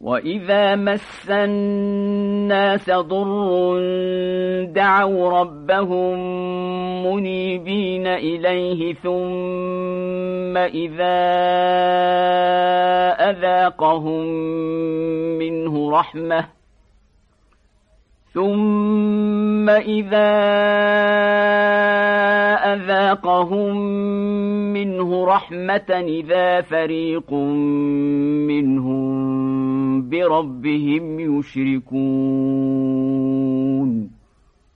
وإذا مس الناس ضر دعوا ربهم منيبين إليه ثم إذا أذاقهم منه رحمة ثم إذا أذاقهم منه رحمة إذا فريق منهم بربهم يشركون.